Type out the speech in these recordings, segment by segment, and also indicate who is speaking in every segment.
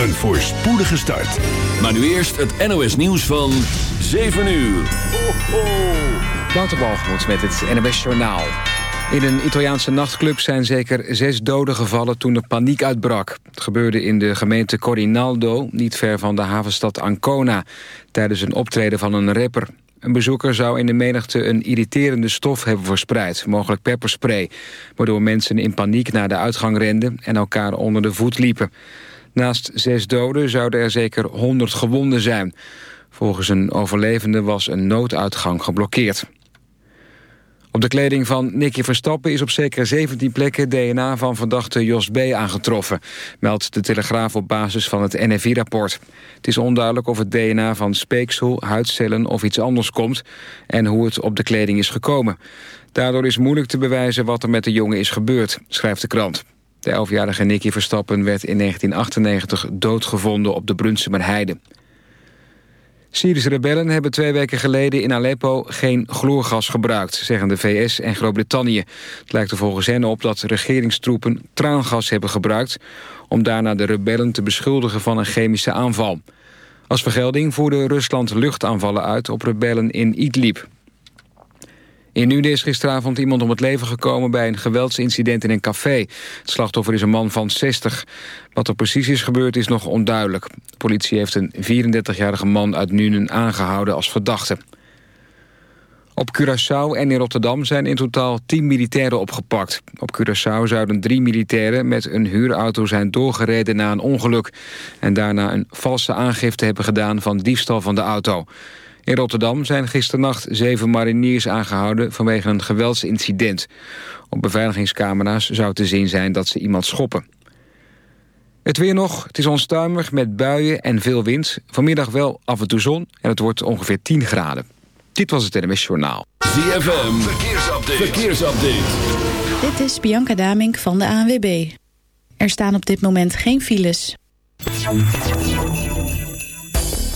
Speaker 1: een voorspoedige start.
Speaker 2: Maar nu eerst het NOS nieuws van 7 uur. Ho, ho.
Speaker 3: Wouter met het NOS Journaal. In een Italiaanse nachtclub zijn zeker zes doden gevallen toen er paniek uitbrak. Het gebeurde in de gemeente Corinaldo, niet ver van de havenstad Ancona... tijdens een optreden van een rapper. Een bezoeker zou in de menigte een irriterende stof hebben verspreid, mogelijk pepperspray, waardoor mensen in paniek naar de uitgang renden en elkaar onder de voet liepen. Naast zes doden zouden er zeker 100 gewonden zijn. Volgens een overlevende was een nooduitgang geblokkeerd. Op de kleding van Nicky Verstappen is op zeker 17 plekken DNA van verdachte Jos B. aangetroffen, meldt de Telegraaf op basis van het NFI-rapport. Het is onduidelijk of het DNA van speeksel, huidcellen of iets anders komt en hoe het op de kleding is gekomen. Daardoor is moeilijk te bewijzen wat er met de jongen is gebeurd, schrijft de krant. De 11-jarige Nicky Verstappen werd in 1998 doodgevonden op de Brunsumer Heide. Syrische rebellen hebben twee weken geleden in Aleppo geen chloorgas gebruikt, zeggen de VS en Groot-Brittannië. Het lijkt er volgens hen op dat regeringstroepen traangas hebben gebruikt om daarna de rebellen te beschuldigen van een chemische aanval. Als vergelding voerde Rusland luchtaanvallen uit op rebellen in Idlib. In Nude is gisteravond iemand om het leven gekomen bij een geweldsincident in een café. Het slachtoffer is een man van 60. Wat er precies is gebeurd is nog onduidelijk. De politie heeft een 34-jarige man uit Nuenen aangehouden als verdachte. Op Curaçao en in Rotterdam zijn in totaal 10 militairen opgepakt. Op Curaçao zouden drie militairen met een huurauto zijn doorgereden na een ongeluk... en daarna een valse aangifte hebben gedaan van diefstal van de auto. In Rotterdam zijn gisternacht zeven mariniers aangehouden vanwege een geweldsincident. Op beveiligingscamera's zou te zien zijn dat ze iemand schoppen. Het weer nog, het is onstuimig met buien en veel wind. Vanmiddag wel af en toe zon en het wordt ongeveer 10 graden. Dit was het NMS Journaal.
Speaker 2: ZFM, verkeersupdate. verkeersupdate.
Speaker 4: Dit is Bianca Damink van de ANWB. Er staan op dit moment geen files.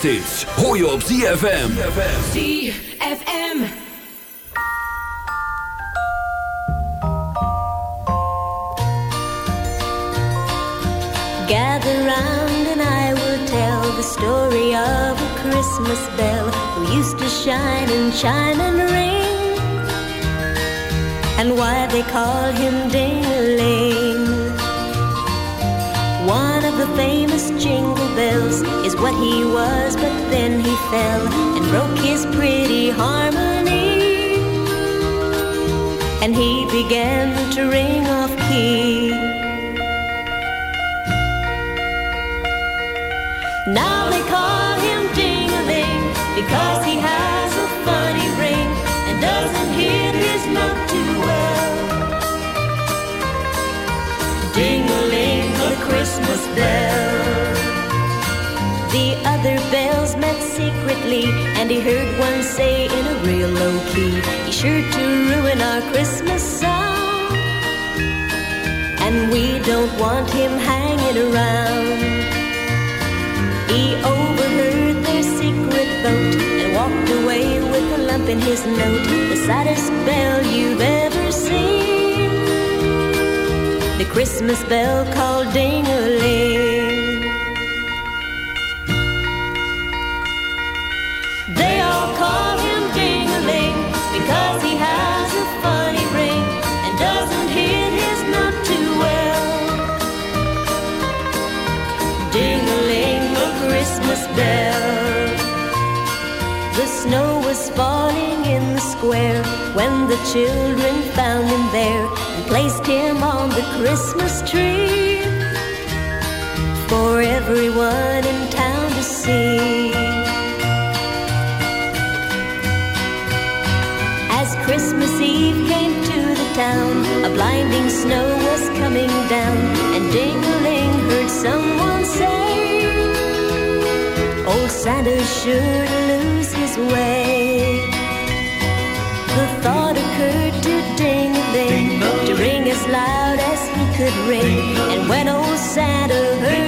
Speaker 5: kerstdienst. Hoor je op ZFM.
Speaker 6: Now they call him Ding-a-ling because he has a funny ring and doesn't hit his note too well. Ding-a-ling, the Christmas bell. The other bells met secretly, and he heard one say in a real low key, "He's sure to ruin our Christmas song, and we don't want him hanging around." He overheard their secret vote and walked away with a lump in his note, the saddest bell you've ever seen. The Christmas bell called ding a ling. square when the children found him there and placed him on the Christmas tree for everyone in town to see. As Christmas Eve came to the town, a blinding snow was coming down, and Dingling heard someone say, Old Santa sure to lose his way. Thought occurred to Ding-a-ling to ring as loud as he could ring. And when old Santa heard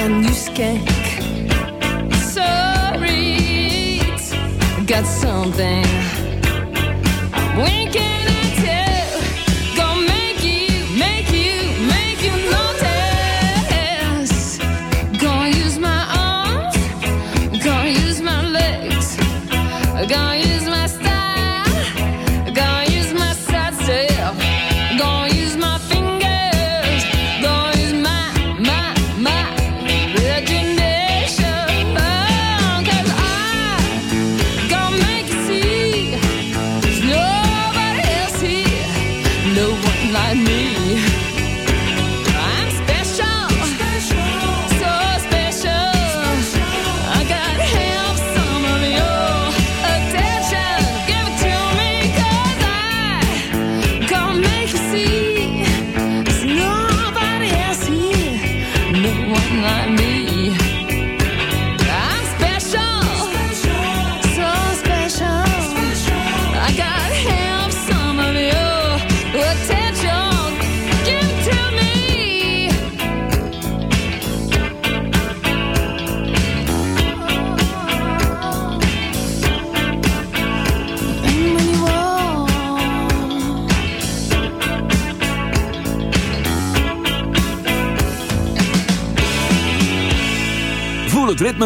Speaker 7: en nieuws kijk. Sorry, it's got something. When
Speaker 5: can I tell?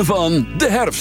Speaker 5: van de herfst.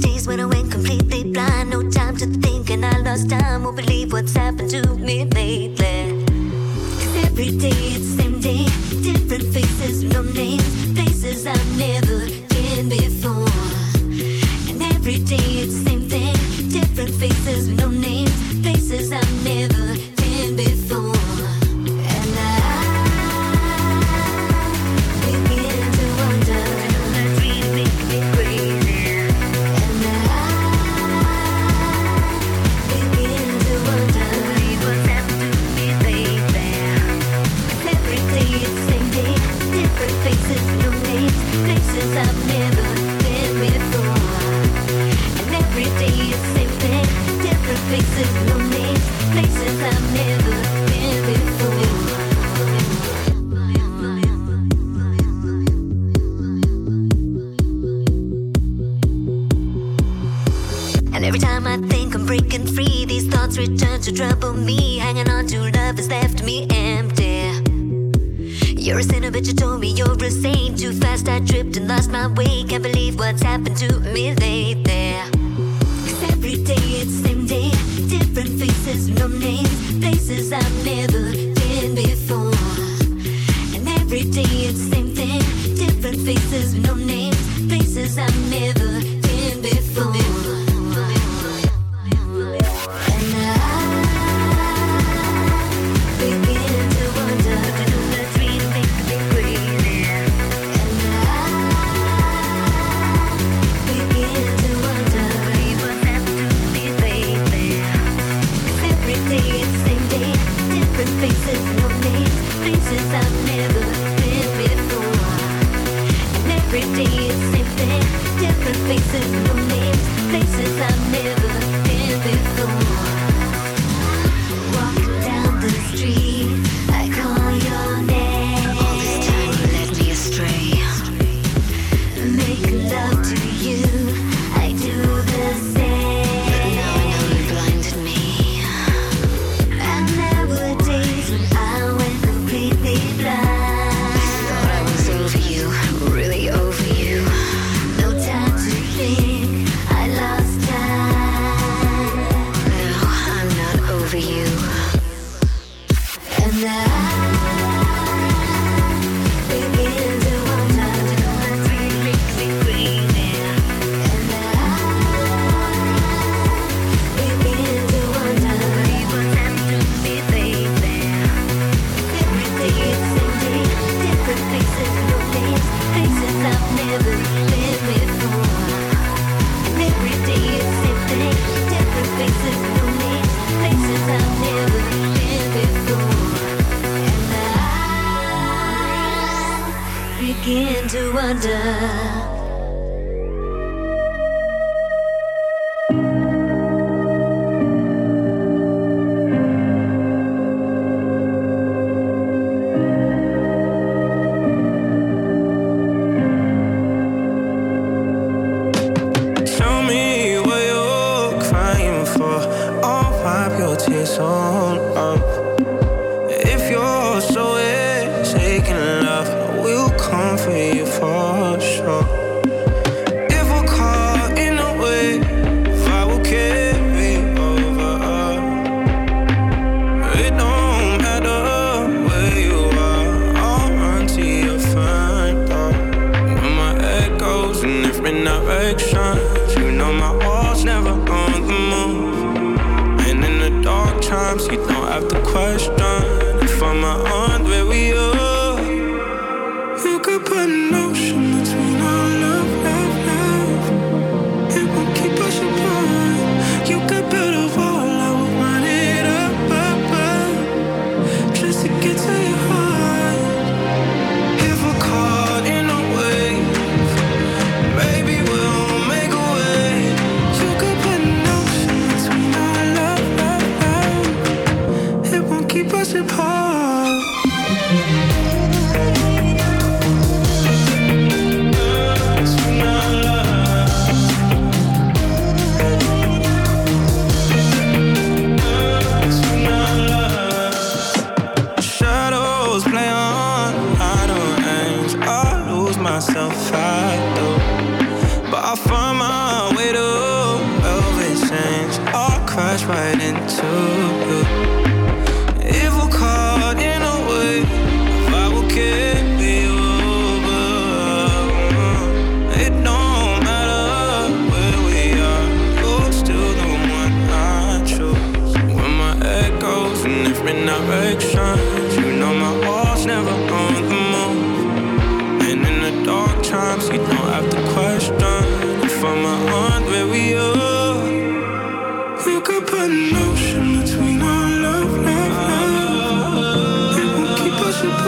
Speaker 6: days when I went completely blind. No time to think, and I lost time. Won't believe what's happened to me lately. Cause every day it's the same day. Different faces, no names. Places I've never been before. And every day it's the same thing. Different faces, no names. Places I've never every
Speaker 8: day it's same thing Different faces, no names Places I've never
Speaker 9: should